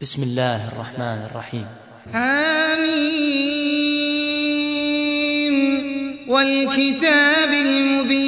بسم الله الرحمن الرحيم. حميم والكتاب المبين.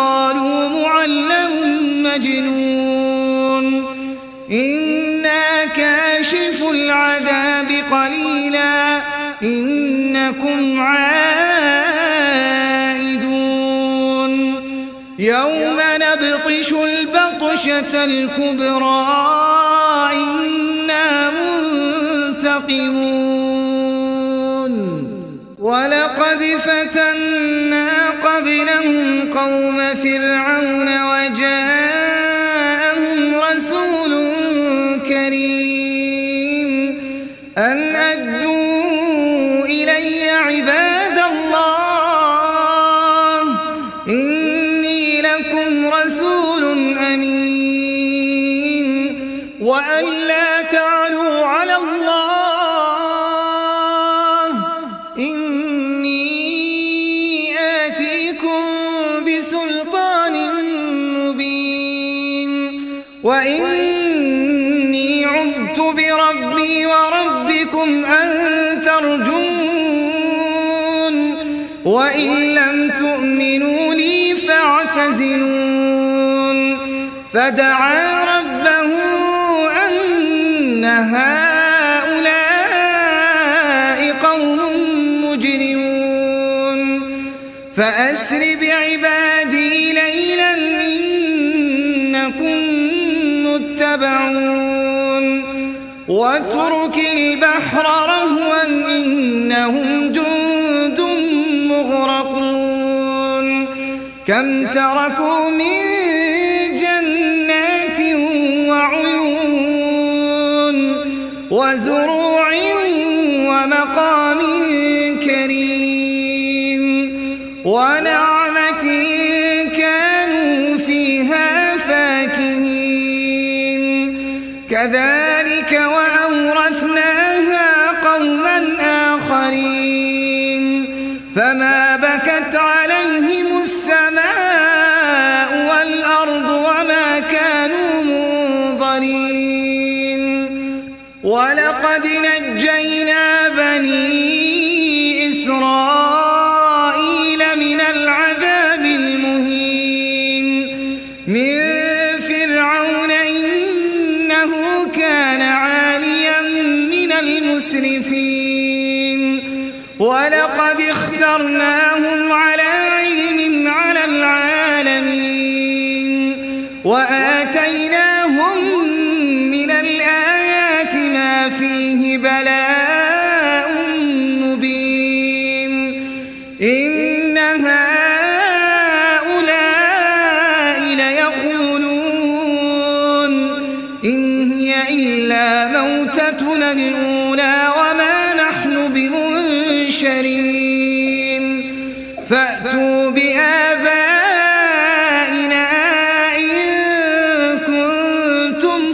عنه وقالوا معلم مجنون. إنا كاشف العذاب قليلا. إنكم عائدون. يوم نبطش البطشة الكبرى. إنا منتقمون. ولقد فتنا قوم فرعون وجاءهم رسول كريم أن وإني عذت بربي وربكم أن ترجون وإن لم تؤمنوا لي فاعتزلون فدعا ربه أن هؤلاء قوم مجرمون فأسر بعبادي واترك البحر رهوا إنهم جند مغرقون. كم تركوا من جنات وعيون وزروع ومقام كذلك وأورثناها قوما آخرين. فما وآتيناهم من الآيات ما فيه بلاء مبين. إن هؤلاء ليقولون إن هي إلا موتتنا الأولى.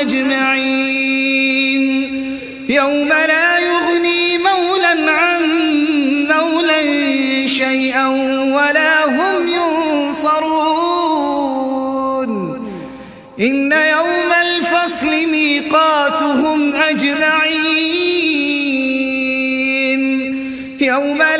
أجمعين. يوم لا يغني مولا عن مولا شيئا ولا هم ينصرون. إن يوم الفصل ميقاتهم أجمعين. يوم لا